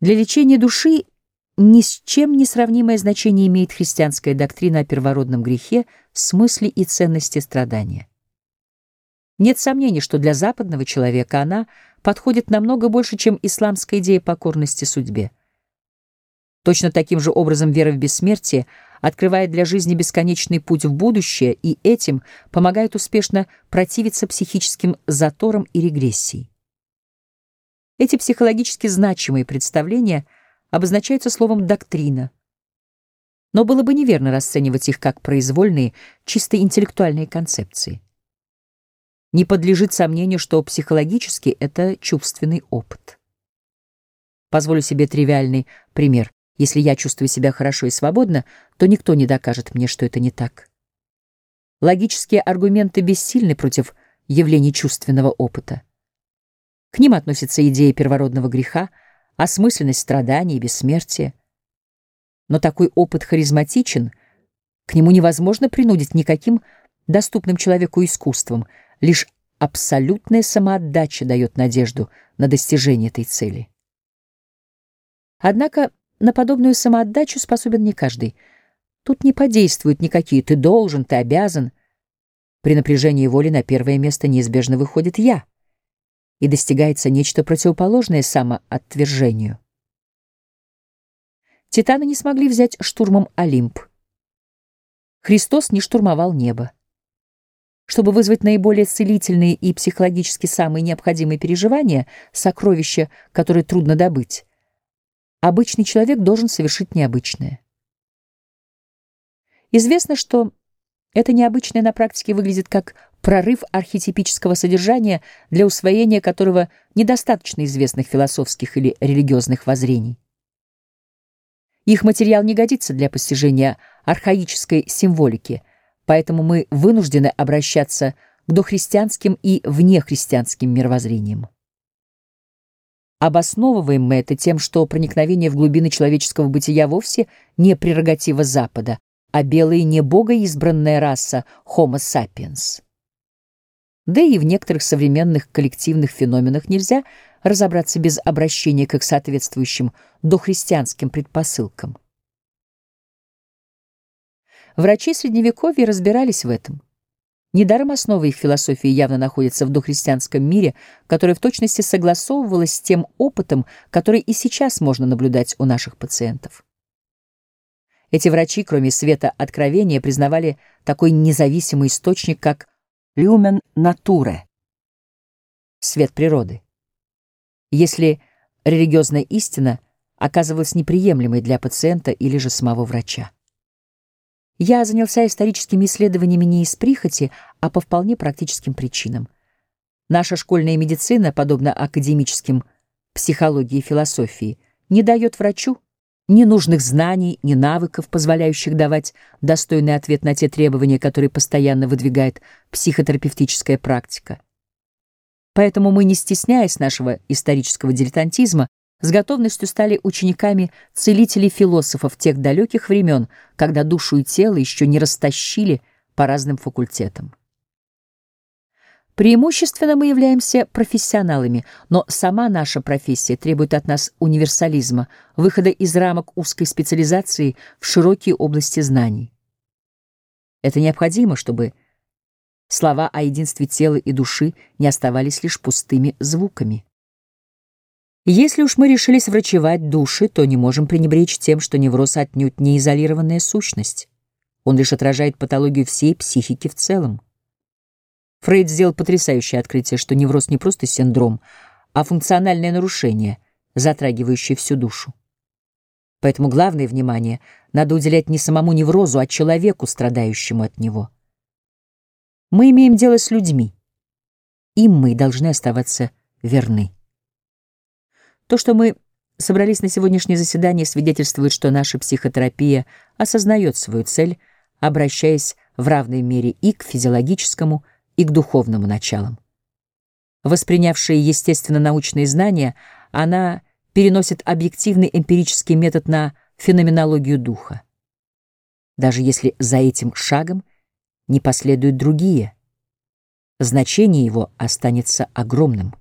Для лечения души ни с чем не сравнимое значение имеет христианская доктрина о первородном грехе, смысле и ценности страдания. Нет сомнений, что для западного человека она подходит намного больше, чем исламская идея покорности судьбе. Точно таким же образом вера в бессмертие открывает для жизни бесконечный путь в будущее и этим помогает успешно противиться психическим заторам и регрессии. Эти психологически значимые представления обозначаются словом «доктрина». Но было бы неверно расценивать их как произвольные, чисто интеллектуальные концепции. Не подлежит сомнению, что психологически это чувственный опыт. Позволю себе тривиальный пример. Если я чувствую себя хорошо и свободно, то никто не докажет мне, что это не так. Логические аргументы бессильны против явлений чувственного опыта. К ним относятся идеи первородного греха, осмысленность страданий и бессмертия. Но такой опыт харизматичен, к нему невозможно принудить никаким доступным человеку искусством, лишь абсолютная самоотдача дает надежду на достижение этой цели. Однако на подобную самоотдачу способен не каждый. Тут не подействуют никакие «ты должен», «ты обязан». При напряжении воли на первое место неизбежно выходит «я» и достигается нечто противоположное самоотвержению. Титаны не смогли взять штурмом Олимп. Христос не штурмовал небо. Чтобы вызвать наиболее целительные и психологически самые необходимые переживания, сокровища, которые трудно добыть, обычный человек должен совершить необычное. Известно, что это необычное на практике выглядит как прорыв архетипического содержания, для усвоения которого недостаточно известных философских или религиозных воззрений. Их материал не годится для постижения архаической символики, поэтому мы вынуждены обращаться к дохристианским и внехристианским мировоззрениям. Обосновываем мы это тем, что проникновение в глубины человеческого бытия вовсе не прерогатива Запада, а белые не богоизбранная раса Homo sapiens. Да и в некоторых современных коллективных феноменах нельзя разобраться без обращения к их соответствующим дохристианским предпосылкам. Врачи Средневековья разбирались в этом. Недаром основы их философии явно находятся в дохристианском мире, которое в точности согласовывалось с тем опытом, который и сейчас можно наблюдать у наших пациентов. Эти врачи, кроме света откровения, признавали такой независимый источник, как люмен натуре — свет природы. Если религиозная истина оказывалась неприемлемой для пациента или же самого врача. Я занялся историческими исследованиями не из прихоти, а по вполне практическим причинам. Наша школьная медицина, подобно академическим психологии и философии, не дает врачу ни нужных знаний, ни навыков, позволяющих давать достойный ответ на те требования, которые постоянно выдвигает психотерапевтическая практика. Поэтому мы, не стесняясь нашего исторического дилетантизма, с готовностью стали учениками целителей-философов тех далеких времен, когда душу и тело еще не растащили по разным факультетам. Преимущественно мы являемся профессионалами, но сама наша профессия требует от нас универсализма, выхода из рамок узкой специализации в широкие области знаний. Это необходимо, чтобы слова о единстве тела и души не оставались лишь пустыми звуками. Если уж мы решились врачевать души, то не можем пренебречь тем, что невроз отнюдь не изолированная сущность. Он лишь отражает патологию всей психики в целом. Фрейд сделал потрясающее открытие, что невроз не просто синдром, а функциональное нарушение, затрагивающее всю душу. Поэтому главное внимание надо уделять не самому неврозу, а человеку, страдающему от него. Мы имеем дело с людьми. Им мы должны оставаться верны. То, что мы собрались на сегодняшнее заседание, свидетельствует, что наша психотерапия осознает свою цель, обращаясь в равной мере и к физиологическому, и к духовному началам. Воспринявшая естественно-научные знания, она переносит объективный эмпирический метод на феноменологию духа. Даже если за этим шагом не последуют другие, значение его останется огромным.